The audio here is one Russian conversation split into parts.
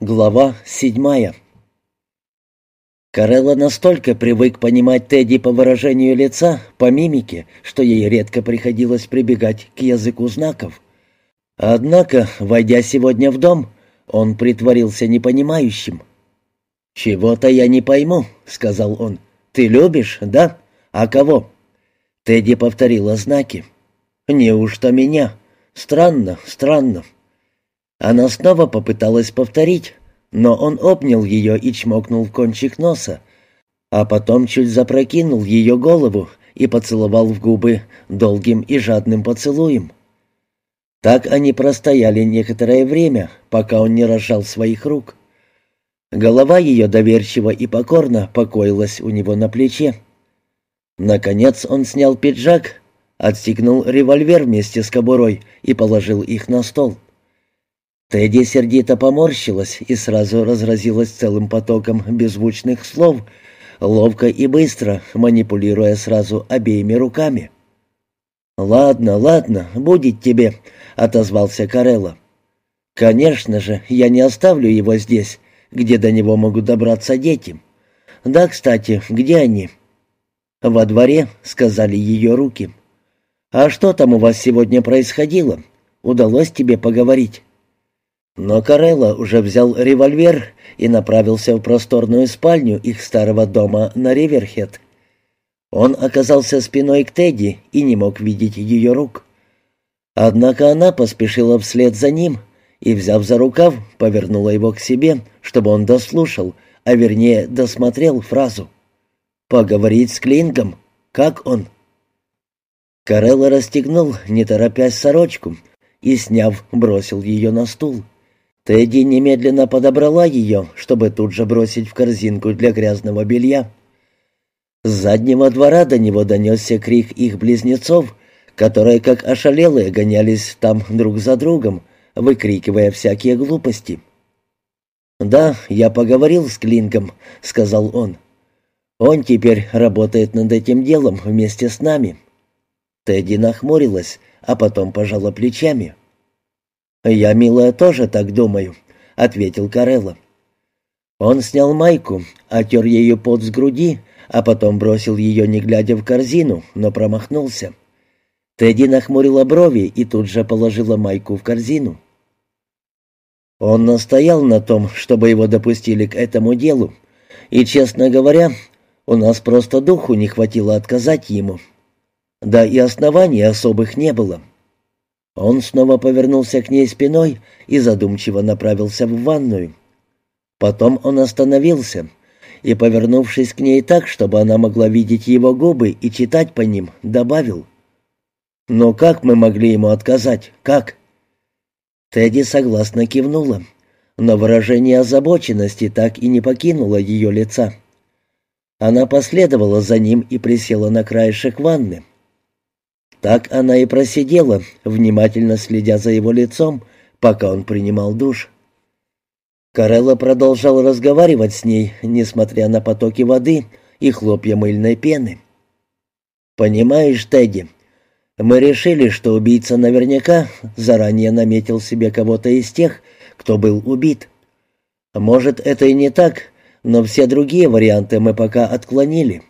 Глава седьмая Карелла настолько привык понимать Тедди по выражению лица, по мимике, что ей редко приходилось прибегать к языку знаков. Однако, войдя сегодня в дом, он притворился непонимающим. «Чего-то я не пойму», — сказал он. «Ты любишь, да? А кого?» Тедди повторила знаки. «Неужто меня? Странно, странно». Она снова попыталась повторить, но он обнял ее и чмокнул в кончик носа, а потом чуть запрокинул ее голову и поцеловал в губы долгим и жадным поцелуем. Так они простояли некоторое время, пока он не разжал своих рук. Голова ее доверчиво и покорно покоилась у него на плече. Наконец он снял пиджак, отстегнул револьвер вместе с кобурой и положил их на стол. Тедди сердито поморщилась и сразу разразилась целым потоком беззвучных слов, ловко и быстро, манипулируя сразу обеими руками. «Ладно, ладно, будет тебе», — отозвался Карелла. «Конечно же, я не оставлю его здесь, где до него могут добраться дети. Да, кстати, где они?» «Во дворе», — сказали ее руки. «А что там у вас сегодня происходило? Удалось тебе поговорить?» Но Карелла уже взял револьвер и направился в просторную спальню их старого дома на Риверхед. Он оказался спиной к Тедди и не мог видеть ее рук. Однако она поспешила вслед за ним и, взяв за рукав, повернула его к себе, чтобы он дослушал, а вернее досмотрел фразу. «Поговорить с Клингом? Как он?» Карелла расстегнул, не торопясь, сорочку и, сняв, бросил ее на стул. Тедди немедленно подобрала ее, чтобы тут же бросить в корзинку для грязного белья. С заднего двора до него донесся крик их близнецов, которые, как ошалелые, гонялись там друг за другом, выкрикивая всякие глупости. «Да, я поговорил с Клинком», — сказал он. «Он теперь работает над этим делом вместе с нами». Тедди нахмурилась, а потом пожала плечами. «Я, милая, тоже так думаю», — ответил Карелла. Он снял майку, отер ее пот с груди, а потом бросил ее, не глядя в корзину, но промахнулся. Тедди нахмурила брови и тут же положила майку в корзину. Он настоял на том, чтобы его допустили к этому делу, и, честно говоря, у нас просто духу не хватило отказать ему. Да и оснований особых не было. Он снова повернулся к ней спиной и задумчиво направился в ванную. Потом он остановился и, повернувшись к ней так, чтобы она могла видеть его губы и читать по ним, добавил. «Но как мы могли ему отказать? Как?» Тедди согласно кивнула, но выражение озабоченности так и не покинуло ее лица. Она последовала за ним и присела на краешек ванны. Так она и просидела, внимательно следя за его лицом, пока он принимал душ. Карелла продолжал разговаривать с ней, несмотря на потоки воды и хлопья мыльной пены. «Понимаешь, Тедди, мы решили, что убийца наверняка заранее наметил себе кого-то из тех, кто был убит. Может, это и не так, но все другие варианты мы пока отклонили».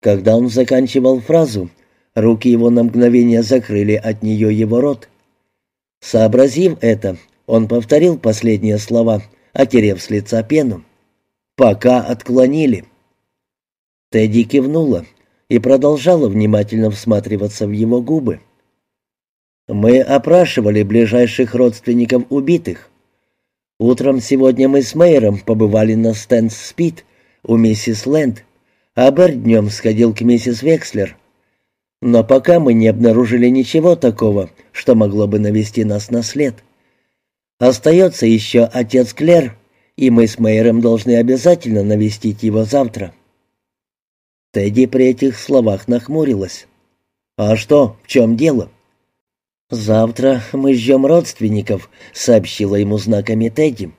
Когда он заканчивал фразу, Руки его на мгновение закрыли от нее его рот. Сообразив это, он повторил последние слова, отерев с лица пену. «Пока отклонили». Тедди кивнула и продолжала внимательно всматриваться в его губы. «Мы опрашивали ближайших родственников убитых. Утром сегодня мы с Мейером побывали на Стэнс-Спит у миссис Лэнд, а Берт днем сходил к миссис Векслер, но пока мы не обнаружили ничего такого, что могло бы навести нас на след. Остается еще отец Клер, и мы с Мэйром должны обязательно навестить его завтра». Тедди при этих словах нахмурилась. «А что, в чем дело?» «Завтра мы ждем родственников», — сообщила ему знаками Тедди.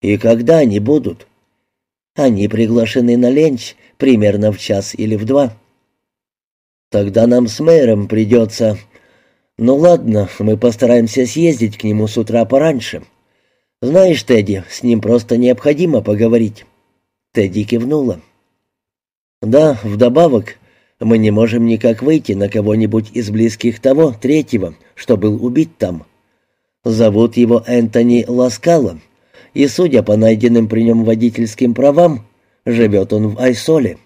«И когда они будут?» «Они приглашены на ленч примерно в час или в два». Тогда нам с мэром придется... Ну ладно, мы постараемся съездить к нему с утра пораньше. «Знаешь, Тедди, с ним просто необходимо поговорить». Тедди кивнула. «Да, вдобавок, мы не можем никак выйти на кого-нибудь из близких того, третьего, что был убит там. Зовут его Энтони Ласкало, и, судя по найденным при нем водительским правам, живет он в Айсоле.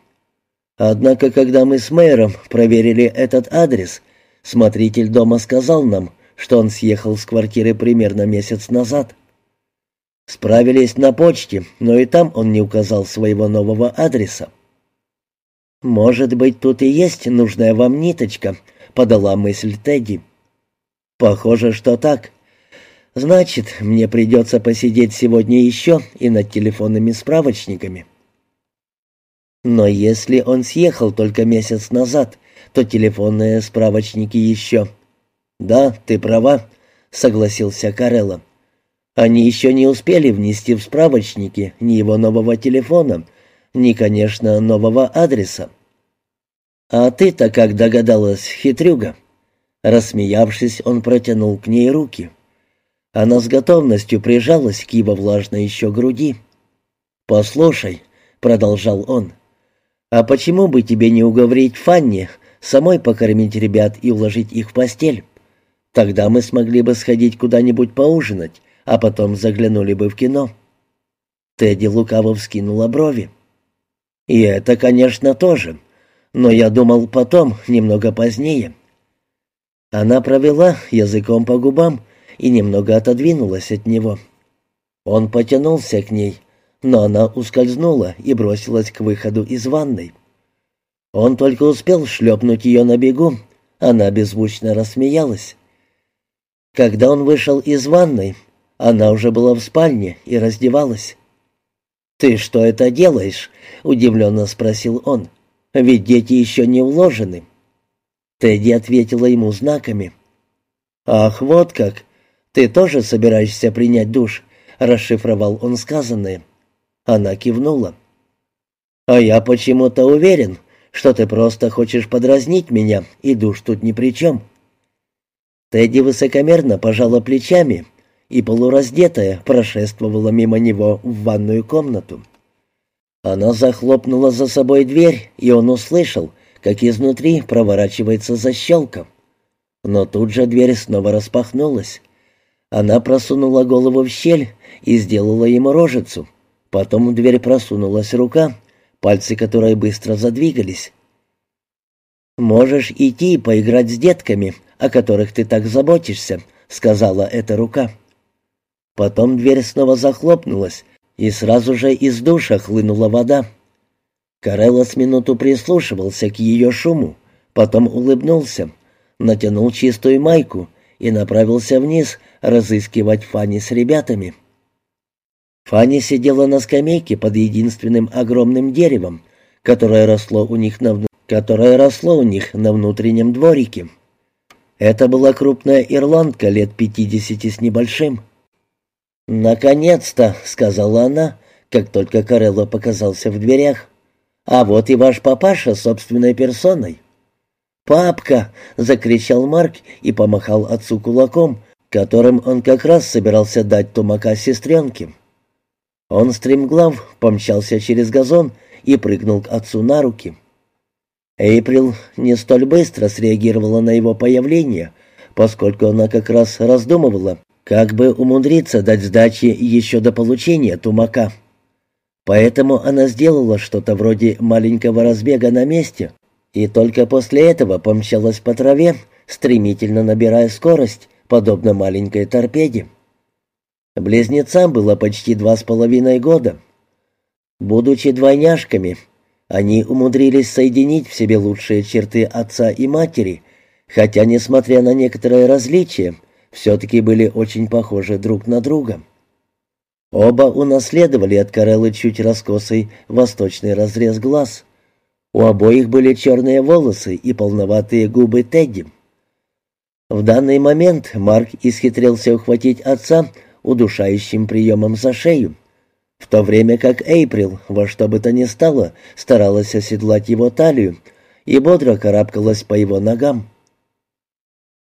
Однако, когда мы с мэром проверили этот адрес, смотритель дома сказал нам, что он съехал с квартиры примерно месяц назад. Справились на почте, но и там он не указал своего нового адреса. «Может быть, тут и есть нужная вам ниточка», — подала мысль Тедди. «Похоже, что так. Значит, мне придется посидеть сегодня еще и над телефонными справочниками». Но если он съехал только месяц назад, то телефонные справочники еще. «Да, ты права», — согласился Карелло. «Они еще не успели внести в справочники ни его нового телефона, ни, конечно, нового адреса». «А ты-то как догадалась, хитрюга?» Рассмеявшись, он протянул к ней руки. Она с готовностью прижалась к его влажной еще груди. «Послушай», — продолжал он, — «А почему бы тебе не уговорить Фанни самой покормить ребят и уложить их в постель? Тогда мы смогли бы сходить куда-нибудь поужинать, а потом заглянули бы в кино». Тедди лукаво вскинула брови. «И это, конечно, тоже. Но я думал потом, немного позднее». Она провела языком по губам и немного отодвинулась от него. Он потянулся к ней, но она ускользнула и бросилась к выходу из ванной. Он только успел шлепнуть ее на бегу, она беззвучно рассмеялась. Когда он вышел из ванной, она уже была в спальне и раздевалась. «Ты что это делаешь?» — удивленно спросил он. «Ведь дети еще не уложены». Тедди ответила ему знаками. «Ах, вот как! Ты тоже собираешься принять душ?» — расшифровал он сказанное. Она кивнула. «А я почему-то уверен, что ты просто хочешь подразнить меня, и душ тут ни при чем». Тедди высокомерно пожала плечами и, полураздетая, прошествовала мимо него в ванную комнату. Она захлопнула за собой дверь, и он услышал, как изнутри проворачивается защелка. Но тут же дверь снова распахнулась. Она просунула голову в щель и сделала ему рожицу — Потом в дверь просунулась рука, пальцы которой быстро задвигались. «Можешь идти поиграть с детками, о которых ты так заботишься», — сказала эта рука. Потом дверь снова захлопнулась, и сразу же из душа хлынула вода. Карелла с минуту прислушивался к ее шуму, потом улыбнулся, натянул чистую майку и направился вниз разыскивать Фанни с ребятами. Фанни сидела на скамейке под единственным огромным деревом, которое росло у них на, которое росло у них на внутреннем дворике. Это была крупная ирландка лет пятидесяти с небольшим. «Наконец-то!» — сказала она, как только Карелло показался в дверях. «А вот и ваш папаша собственной персоной». «Папка!» — закричал Марк и помахал отцу кулаком, которым он как раз собирался дать тумака сестренке. Он стремглав помчался через газон и прыгнул к отцу на руки. Эйприл не столь быстро среагировала на его появление, поскольку она как раз раздумывала, как бы умудриться дать сдачи еще до получения тумака. Поэтому она сделала что-то вроде маленького разбега на месте и только после этого помчалась по траве, стремительно набирая скорость, подобно маленькой торпеде. Близнецам было почти два с половиной года. Будучи двойняшками, они умудрились соединить в себе лучшие черты отца и матери, хотя, несмотря на некоторые различия, все-таки были очень похожи друг на друга. Оба унаследовали от Кареллы чуть раскосый восточный разрез глаз. У обоих были черные волосы и полноватые губы Тедди. В данный момент Марк исхитрился ухватить отца удушающим приемом за шею, в то время как Эйприл во что бы то ни стало старалась оседлать его талию и бодро карабкалась по его ногам.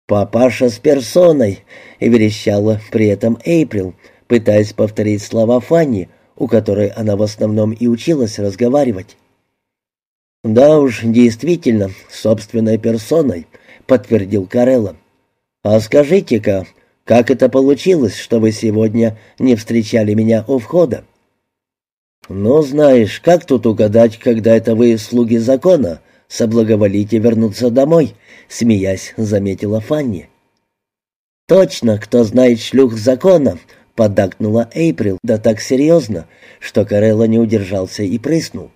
«Папаша с персоной!» — верещала при этом Эйприл, пытаясь повторить слова Фанни, у которой она в основном и училась разговаривать. «Да уж, действительно, собственной персоной», — подтвердил Карелла. «А скажите-ка, как это получилось, что вы сегодня не встречали меня у входа?» «Ну, знаешь, как тут угадать, когда это вы, слуги закона, соблаговолите вернуться домой?» — смеясь, заметила Фанни. «Точно, кто знает шлюх закона», — поддакнула Эйприл, да так серьезно, что Карелла не удержался и прыснул.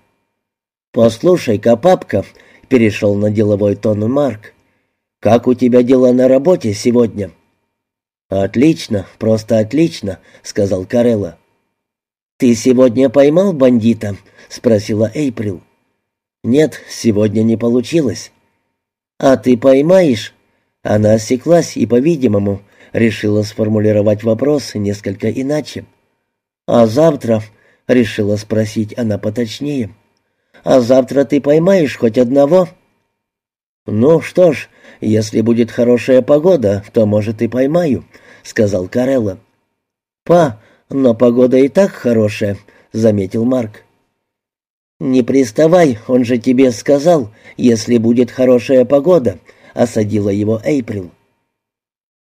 «Послушай-ка, папка», — перешел на деловой тон Марк, — «как у тебя дела на работе сегодня?» «Отлично, просто отлично», — сказал Карелла. «Ты сегодня поймал бандита?» — спросила Эйприл. «Нет, сегодня не получилось». «А ты поймаешь?» Она осеклась и, по-видимому, решила сформулировать вопрос несколько иначе. «А завтра?» — решила спросить она поточнее. «А завтра ты поймаешь хоть одного?» «Ну что ж, если будет хорошая погода, то, может, и поймаю», — сказал Карелла. «Па, но погода и так хорошая», — заметил Марк. «Не приставай, он же тебе сказал, если будет хорошая погода», — осадила его Эйприл.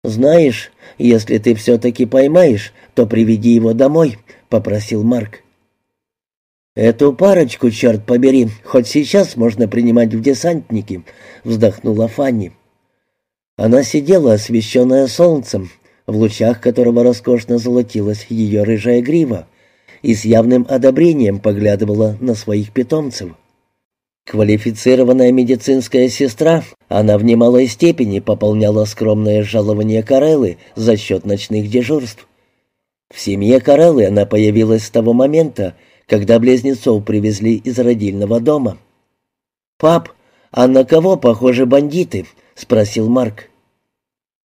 «Знаешь, если ты все-таки поймаешь, то приведи его домой», — попросил Марк. «Эту парочку, черт побери, хоть сейчас можно принимать в десантники», — вздохнула Фанни. Она сидела, освещенная солнцем, в лучах которого роскошно золотилась ее рыжая грива, и с явным одобрением поглядывала на своих питомцев. Квалифицированная медицинская сестра, она в немалой степени пополняла скромное жалование Кареллы за счет ночных дежурств. В семье Кареллы она появилась с того момента, когда близнецов привезли из родильного дома. «Пап, а на кого похожи бандиты?» — спросил Марк.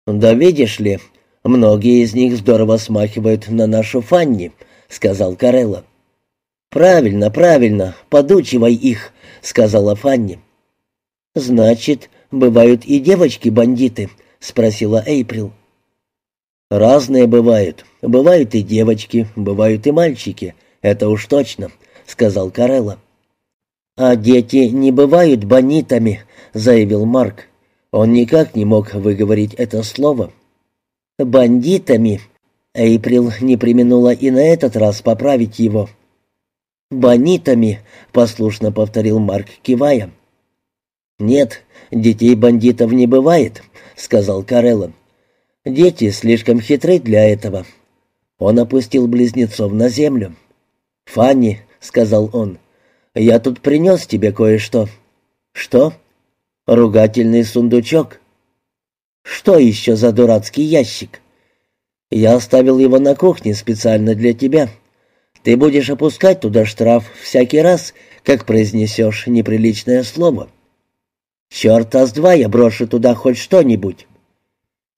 «Да видишь ли, многие из них здорово смахивают на нашу Фанни», — сказал Карелла. «Правильно, правильно, подучивай их», — сказала Фанни. «Значит, бывают и девочки-бандиты?» — спросила Эйприл. «Разные бывают. Бывают и девочки, бывают и мальчики. «Это уж точно», — сказал Карелла. «А дети не бывают бандитами», — заявил Марк. Он никак не мог выговорить это слово. «Бандитами», — Эйприл не применула и на этот раз поправить его. «Бандитами», — послушно повторил Марк, кивая. «Нет, детей бандитов не бывает», — сказал Карелла. «Дети слишком хитры для этого». Он опустил близнецов на землю. «Фанни», — сказал он, — «я тут принес тебе кое-что». «Что?» «Ругательный сундучок». «Что еще за дурацкий ящик?» «Я оставил его на кухне специально для тебя. Ты будешь опускать туда штраф всякий раз, как произнесешь неприличное слово». «Черта с два я брошу туда хоть что-нибудь».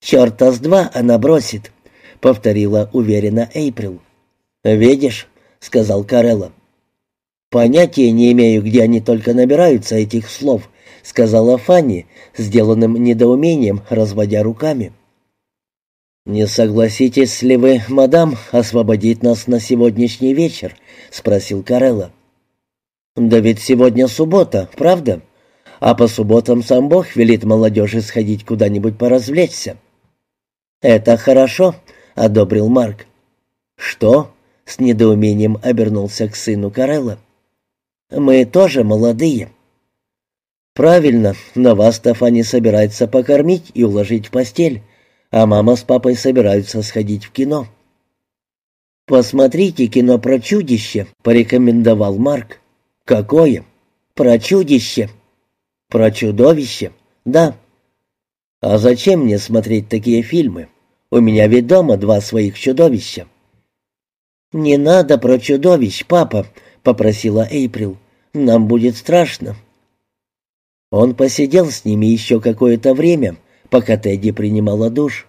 «Черта с два она бросит», — повторила уверенно Эйприл. «Видишь, — сказал Карелла. «Понятия не имею, где они только набираются этих слов», — сказала Фанни, сделанным недоумением, разводя руками. «Не согласитесь ли вы, мадам, освободить нас на сегодняшний вечер?» — спросил Карелла. «Да ведь сегодня суббота, правда? А по субботам сам Бог велит молодежи сходить куда-нибудь поразвлечься». «Это хорошо», — одобрил Марк. «Что?» С недоумением обернулся к сыну Карелла. «Мы тоже молодые». «Правильно, но вас Стефани собирается покормить и уложить в постель, а мама с папой собираются сходить в кино». «Посмотрите кино про чудище», — порекомендовал Марк. «Какое?» «Про чудище». «Про чудовище?» «Да». «А зачем мне смотреть такие фильмы? У меня ведь дома два своих чудовища». «Не надо про чудовищ, папа», — попросила Эйприл. «Нам будет страшно». Он посидел с ними еще какое-то время, пока Тедди принимала душ.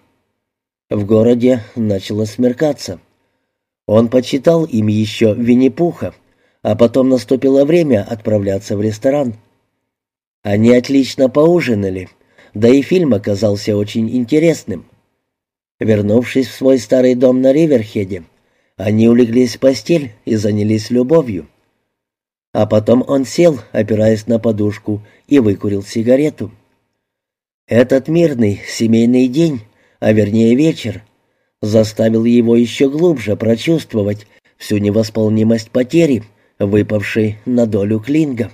В городе начало смеркаться. Он почитал им еще Винни-Пуха, а потом наступило время отправляться в ресторан. Они отлично поужинали, да и фильм оказался очень интересным. Вернувшись в свой старый дом на Риверхеде, они улеглись в постель и занялись любовью. А потом он сел, опираясь на подушку, и выкурил сигарету. Этот мирный семейный день, а вернее вечер, заставил его еще глубже прочувствовать всю невосполнимость потери, выпавшей на долю Клинга.